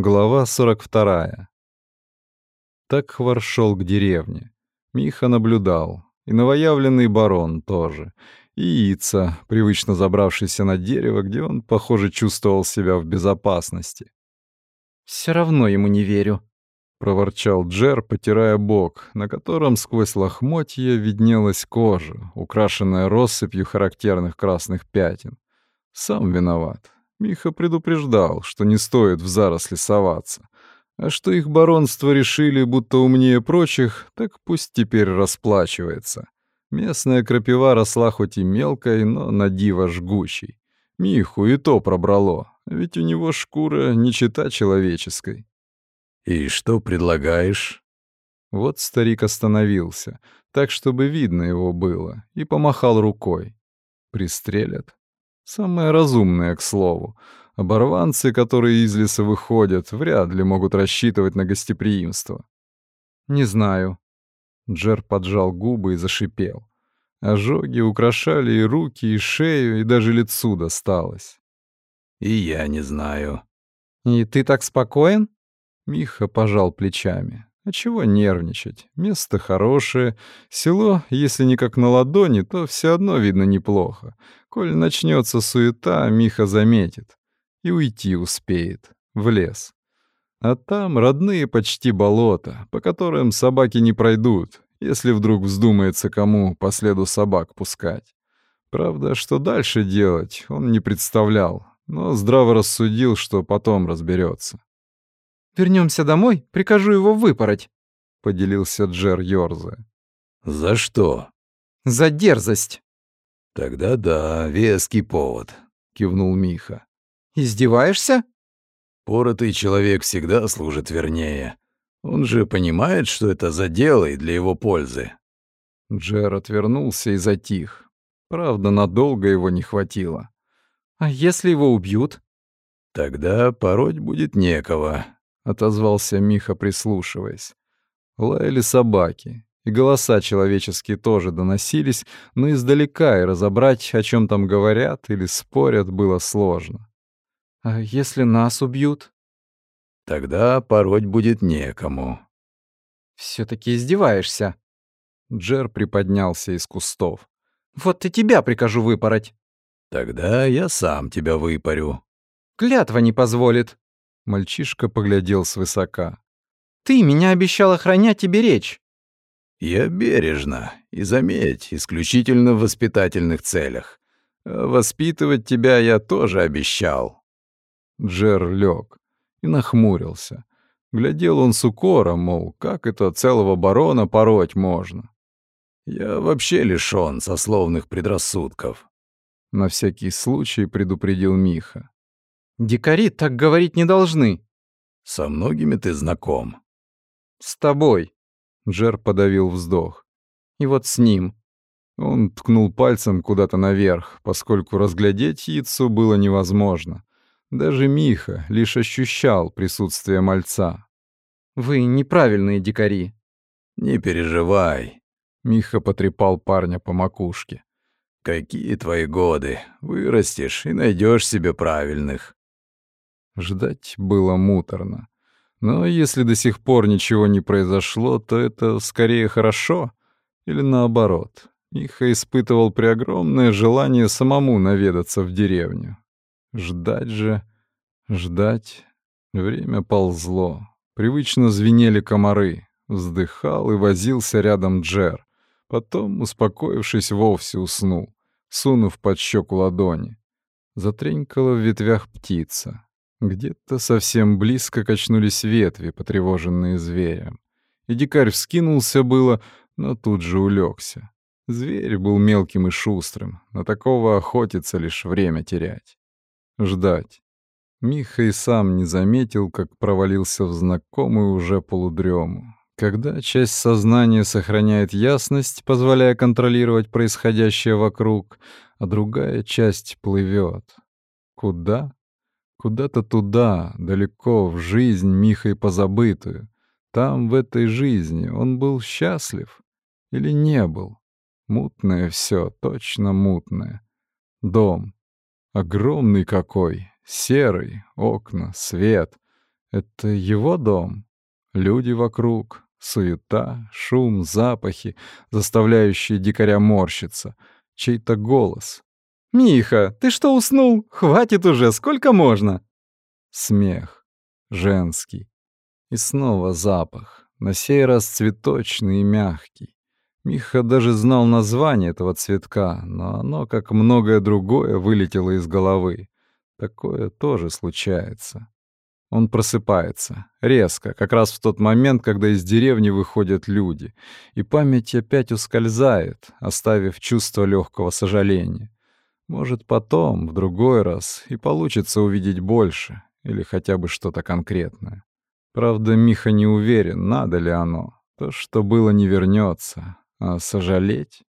Глава 42. Так Хвар шел к деревне. Миха наблюдал. И новоявленный барон тоже. И Ица, привычно забравшийся на дерево, где он, похоже, чувствовал себя в безопасности. «Все равно ему не верю», — проворчал Джер, потирая бок, на котором сквозь лохмотья виднелась кожа, украшенная россыпью характерных красных пятен. Сам виноват. Миха предупреждал, что не стоит в заросли соваться. А что их баронство решили, будто умнее прочих, так пусть теперь расплачивается. Местная крапива росла хоть и мелкой, но на диво жгучей. Миху и то пробрало, ведь у него шкура не чита человеческой. «И что предлагаешь?» Вот старик остановился, так, чтобы видно его было, и помахал рукой. Пристрелят. Самое разумное, к слову. Оборванцы, которые из леса выходят, вряд ли могут рассчитывать на гостеприимство. «Не знаю». Джер поджал губы и зашипел. Ожоги украшали и руки, и шею, и даже лицу досталось. «И я не знаю». «И ты так спокоен?» Миха пожал плечами. А чего нервничать? Место хорошее. Село, если не как на ладони, то все одно видно неплохо. Коль начнется суета, Миха заметит. И уйти успеет. В лес. А там родные почти болота, по которым собаки не пройдут, если вдруг вздумается кому по следу собак пускать. Правда, что дальше делать, он не представлял, но здраво рассудил, что потом разберется. Вернемся домой, прикажу его выпороть», — поделился Джер Йорзе. «За что?» «За дерзость». «Тогда да, веский повод», — кивнул Миха. «Издеваешься?» «Поротый человек всегда служит вернее. Он же понимает, что это за дело и для его пользы». Джер отвернулся и затих. Правда, надолго его не хватило. «А если его убьют?» «Тогда пороть будет некого», отозвался Миха, прислушиваясь. Лаяли собаки, и голоса человеческие тоже доносились, но издалека, и разобрать, о чем там говорят или спорят, было сложно. «А если нас убьют?» «Тогда пороть будет некому». все таки издеваешься». Джер приподнялся из кустов. «Вот и тебя прикажу выпороть». «Тогда я сам тебя выпарю». «Клятва не позволит». Мальчишка поглядел свысока. «Ты меня обещал охранять и беречь». «Я бережно, и заметь, исключительно в воспитательных целях. воспитывать тебя я тоже обещал». Джер лег и нахмурился. Глядел он с укором, мол, как это целого барона пороть можно. «Я вообще лишён сословных предрассудков», — на всякий случай предупредил Миха. Дикари так говорить не должны. Со многими ты знаком. С тобой. Джер подавил вздох. И вот с ним. Он ткнул пальцем куда-то наверх, поскольку разглядеть яйцо было невозможно. Даже Миха лишь ощущал присутствие мальца. «Вы неправильные дикари». «Не переживай», — Миха потрепал парня по макушке. «Какие твои годы? Вырастешь и найдешь себе правильных». Ждать было муторно. Но если до сих пор ничего не произошло, то это скорее хорошо или наоборот. Миха испытывал преогромное желание самому наведаться в деревню. Ждать же, ждать. Время ползло. Привычно звенели комары. Вздыхал и возился рядом Джер. Потом, успокоившись, вовсе уснул, сунув под щеку ладони. Затренькала в ветвях птица. Где-то совсем близко качнулись ветви, потревоженные зверем. И дикарь вскинулся было, но тут же улегся. Зверь был мелким и шустрым, на такого охотиться лишь время терять. Ждать. Миха и сам не заметил, как провалился в знакомую уже полудрему. Когда часть сознания сохраняет ясность, позволяя контролировать происходящее вокруг, а другая часть плывет. Куда? Куда-то туда, далеко, в жизнь Михой позабытую. Там, в этой жизни, он был счастлив или не был? Мутное все, точно мутное. Дом. Огромный какой, серый, окна, свет. Это его дом? Люди вокруг, суета, шум, запахи, заставляющие дикаря морщиться, чей-то голос. «Миха, ты что, уснул? Хватит уже, сколько можно?» Смех. Женский. И снова запах, на сей раз цветочный и мягкий. Миха даже знал название этого цветка, но оно, как многое другое, вылетело из головы. Такое тоже случается. Он просыпается, резко, как раз в тот момент, когда из деревни выходят люди, и память опять ускользает, оставив чувство легкого сожаления. Может, потом, в другой раз, и получится увидеть больше, или хотя бы что-то конкретное. Правда, Миха не уверен, надо ли оно. То, что было, не вернется, а сожалеть?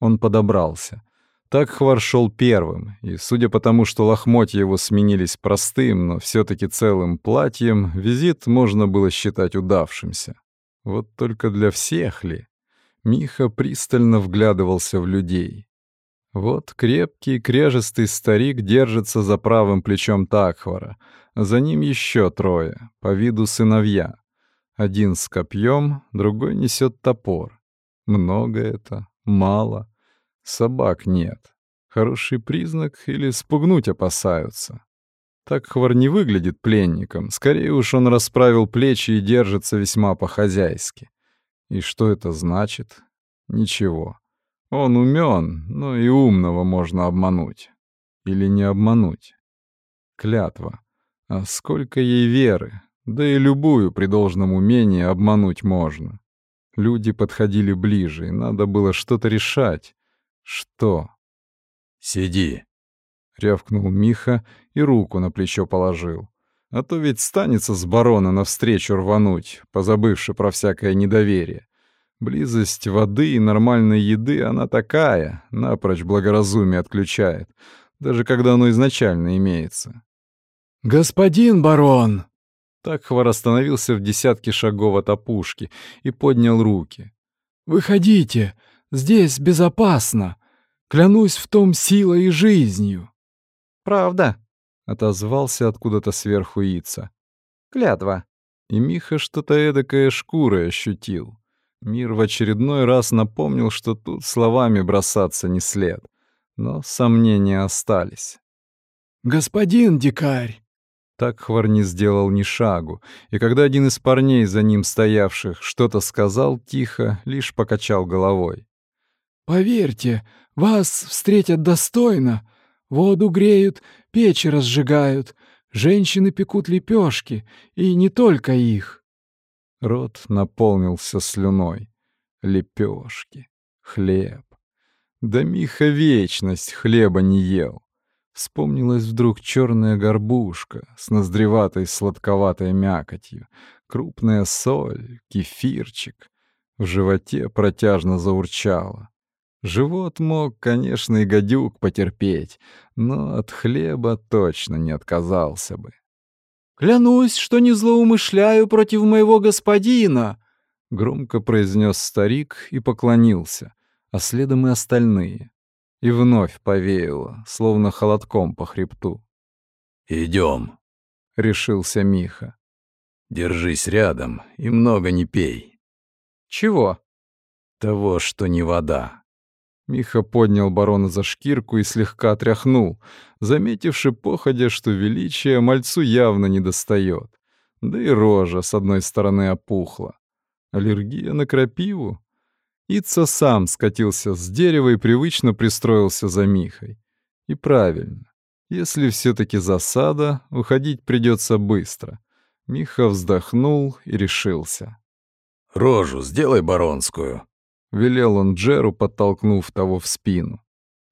Он подобрался — Такхвар шел первым, и, судя по тому, что лохмотья его сменились простым, но все таки целым платьем, визит можно было считать удавшимся. Вот только для всех ли? Миха пристально вглядывался в людей. Вот крепкий, кряжестый старик держится за правым плечом Такхвара, за ним еще трое, по виду сыновья. Один с копьем, другой несет топор. Много это? Мало? Собак нет. Хороший признак или спугнуть опасаются. Так Хвар не выглядит пленником. Скорее уж он расправил плечи и держится весьма по-хозяйски. И что это значит? Ничего. Он умен, но и умного можно обмануть. Или не обмануть. Клятва. А сколько ей веры? Да и любую при должном умении обмануть можно. Люди подходили ближе, и надо было что-то решать. «Что?» «Сиди», — рявкнул Миха и руку на плечо положил. А то ведь станется с барона навстречу рвануть, позабывши про всякое недоверие. Близость воды и нормальной еды она такая, напрочь благоразумие отключает, даже когда оно изначально имеется. «Господин барон!» Такхвар остановился в десятке шагов от опушки и поднял руки. «Выходите, Здесь безопасно. Клянусь в том силой и жизнью. Правда, отозвался откуда-то сверху Ица. Клятва. И Миха что-то эдакое шкурой ощутил. Мир в очередной раз напомнил, что тут словами бросаться не след. Но сомнения остались. «Господин дикарь!» Так Хвар не сделал ни шагу, и когда один из парней, за ним стоявших, что-то сказал тихо, лишь покачал головой. Поверьте, вас встретят достойно. Воду греют, печи разжигают, женщины пекут лепешки, и не только их. Рот наполнился слюной. Лепешки, хлеб. Да Миха вечность хлеба не ел. Вспомнилась вдруг черная горбушка с ноздреватой сладковатой мякотью, крупная соль, кефирчик. В животе протяжно заурчало. Живот мог, конечно, и гадюк потерпеть, но от хлеба точно не отказался бы. «Клянусь, что не злоумышляю против моего господина!» — громко произнес старик и поклонился, а следом и остальные. И вновь повеяло, словно холодком по хребту. Идем, решился Миха. «Держись рядом и много не пей». «Чего?» «Того, что не вода». Миха поднял барона за шкирку и слегка тряхнул, заметивши походя, что величие мальцу явно не достает. Да и рожа с одной стороны опухла. Аллергия на крапиву? Ица сам скатился с дерева и привычно пристроился за Михой. И правильно. Если все таки засада, уходить придется быстро. Миха вздохнул и решился. «Рожу сделай баронскую», велел он Джеру, подтолкнув того в спину.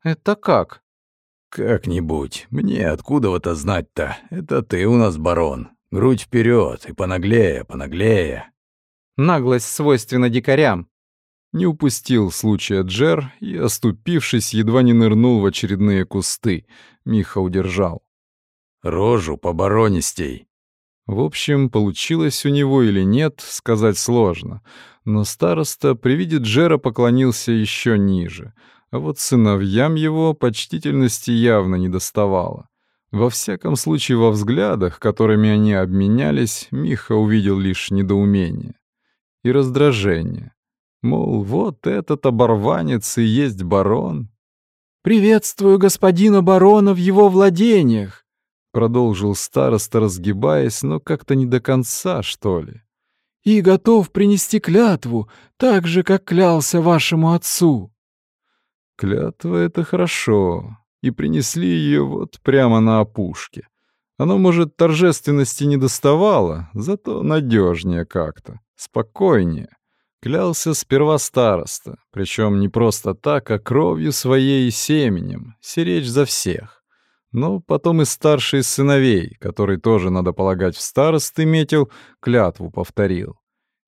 «Это как?» «Как-нибудь. Мне откуда вот знать-то? Это ты у нас барон. Грудь вперед и понаглее, понаглее». «Наглость свойственна дикарям». Не упустил случая Джер и, оступившись, едва не нырнул в очередные кусты. Миха удержал. «Рожу по баронистей». В общем, получилось у него или нет, сказать сложно. Но староста при виде Джера поклонился еще ниже, а вот сыновьям его почтительности явно не доставало. Во всяком случае, во взглядах, которыми они обменялись, Миха увидел лишь недоумение и раздражение. Мол, вот этот оборванец и есть барон. «Приветствую господина барона в его владениях!» Продолжил староста, разгибаясь, но как-то не до конца, что ли. «И готов принести клятву, так же, как клялся вашему отцу». Клятва — это хорошо, и принесли ее вот прямо на опушке. Оно, может, торжественности не доставало, зато надежнее как-то, спокойнее. Клялся сперва староста, причем не просто так, а кровью своей и семенем, сиречь за всех. Но потом и старший из сыновей, который тоже, надо полагать, в старосты метил, клятву повторил.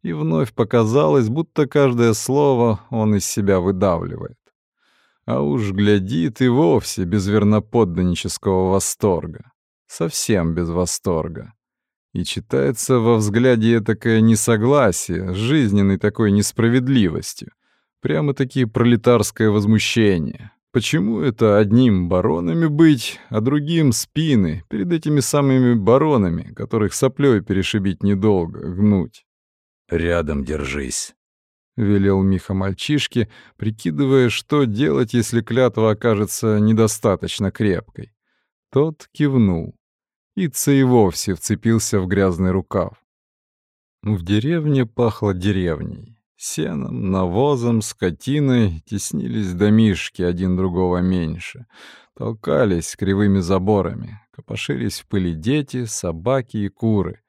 И вновь показалось, будто каждое слово он из себя выдавливает. А уж глядит и вовсе без верноподданнического восторга. Совсем без восторга. И читается во взгляде такое несогласие с жизненной такой несправедливостью. Прямо-таки пролетарское возмущение. Почему это одним баронами быть, а другим спины перед этими самыми баронами, которых соплей перешибить недолго, гнуть? «Рядом держись», — велел Миха мальчишке, прикидывая, что делать, если клятва окажется недостаточно крепкой. Тот кивнул. Ица и вовсе вцепился в грязный рукав. В деревне пахло деревней. Сеном, навозом, скотиной теснились домишки один другого меньше. Толкались кривыми заборами, копошились в пыли дети, собаки и куры.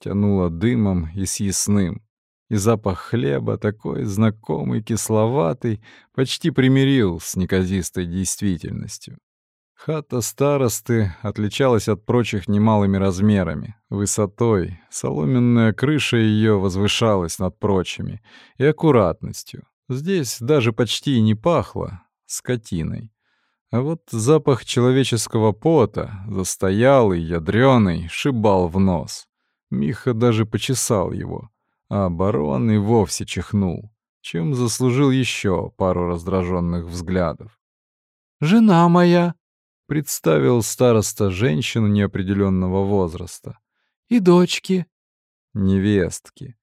Тянуло дымом и съестным. И запах хлеба, такой знакомый, кисловатый, почти примирил с неказистой действительностью. Хата старосты отличалась от прочих немалыми размерами, высотой, соломенная крыша ее возвышалась над прочими, и аккуратностью. Здесь даже почти не пахло скотиной. А вот запах человеческого пота, застоялый, ядрёный, шибал в нос. Миха даже почесал его, а барон и вовсе чихнул, чем заслужил еще пару раздраженных взглядов. «Жена моя!» Представил староста женщину неопределенного возраста. «И дочки». «Невестки».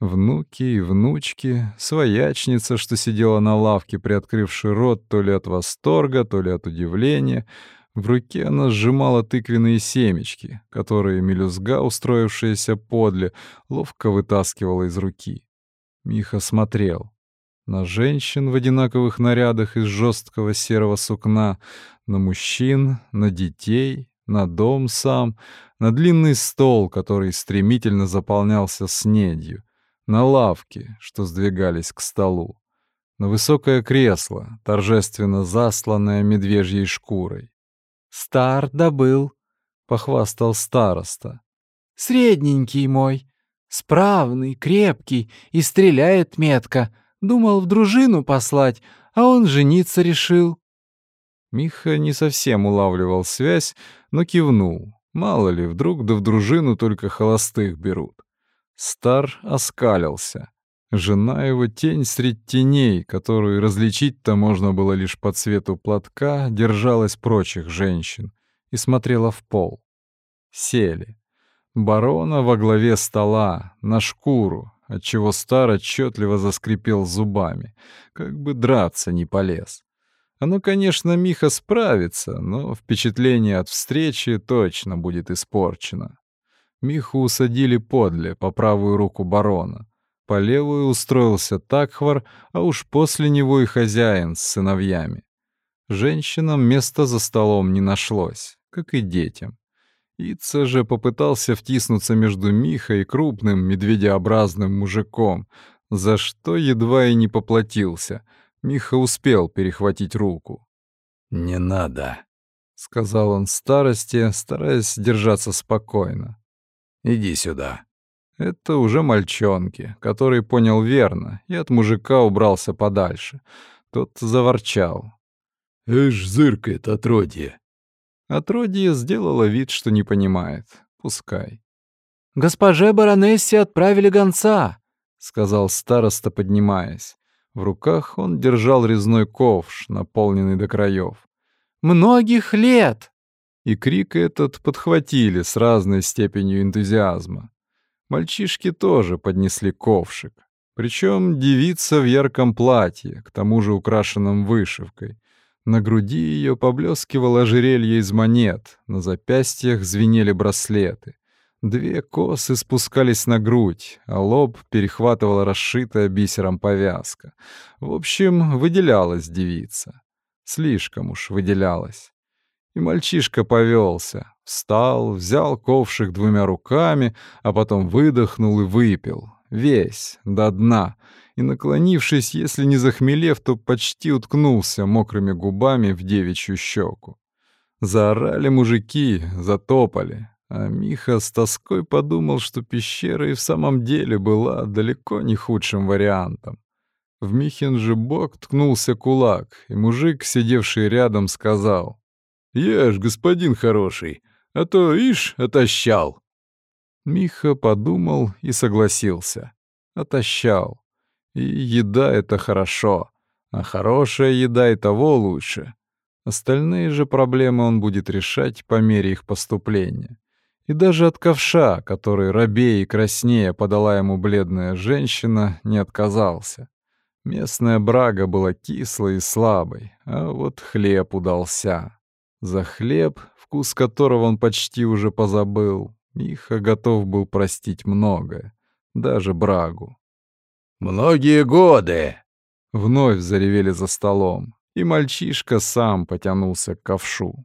Внуки и внучки, своячница, что сидела на лавке, приоткрывши рот то ли от восторга, то ли от удивления. В руке она сжимала тыквенные семечки, которые мелюзга, устроившаяся подле, ловко вытаскивала из руки. Миха смотрел на женщин в одинаковых нарядах из жесткого серого сукна, на мужчин, на детей, на дом сам, на длинный стол, который стремительно заполнялся снедью, на лавки, что сдвигались к столу, на высокое кресло, торжественно засланное медвежьей шкурой. «Стар добыл», — похвастал староста. «Средненький мой, справный, крепкий и стреляет метко. Думал в дружину послать, а он жениться решил». Миха не совсем улавливал связь, но кивнул. Мало ли, вдруг да в дружину только холостых берут. Стар оскалился. Жена его тень средь теней, которую различить-то можно было лишь по цвету платка, держалась прочих женщин и смотрела в пол. Сели. Барона во главе стола, на шкуру, отчего Стар отчетливо заскрипел зубами, как бы драться не полез. Оно, конечно, Миха справится, но впечатление от встречи точно будет испорчено. Миху усадили подле, по правую руку барона. По левую устроился Такхвар, а уж после него и хозяин с сыновьями. Женщинам места за столом не нашлось, как и детям. Ица же попытался втиснуться между Миха и крупным медведеобразным мужиком, за что едва и не поплатился — Миха успел перехватить руку. «Не надо», — сказал он старости, стараясь держаться спокойно. «Иди сюда». Это уже мальчонки, который понял верно и от мужика убрался подальше. Тот заворчал. «Эш, зыркает отродье». Отродье сделало вид, что не понимает. Пускай. «Госпоже баронессе отправили гонца», — сказал староста, поднимаясь. В руках он держал резной ковш, наполненный до краев. «Многих лет!» И крик этот подхватили с разной степенью энтузиазма. Мальчишки тоже поднесли ковшик. Причем девица в ярком платье, к тому же украшенном вышивкой. На груди ее поблескивало ожерелье из монет, на запястьях звенели браслеты. Две косы спускались на грудь, а лоб перехватывала расшитая бисером повязка. В общем, выделялась девица. Слишком уж выделялась. И мальчишка повелся, встал, взял ковшик двумя руками, а потом выдохнул и выпил. Весь, до дна. И, наклонившись, если не захмелев, то почти уткнулся мокрыми губами в девичью щеку. Заорали мужики, затопали. А Миха с тоской подумал, что пещера и в самом деле была далеко не худшим вариантом. В Михин же бок ткнулся кулак, и мужик, сидевший рядом, сказал. «Ешь, господин хороший, а то, ишь, отощал». Миха подумал и согласился. Отощал. И еда — это хорошо, а хорошая еда и того лучше. Остальные же проблемы он будет решать по мере их поступления. И даже от ковша, который рабее и краснее подала ему бледная женщина, не отказался. Местная брага была кислой и слабой, а вот хлеб удался. За хлеб, вкус которого он почти уже позабыл, Миха готов был простить многое, даже брагу. «Многие годы!» Вновь заревели за столом, и мальчишка сам потянулся к ковшу.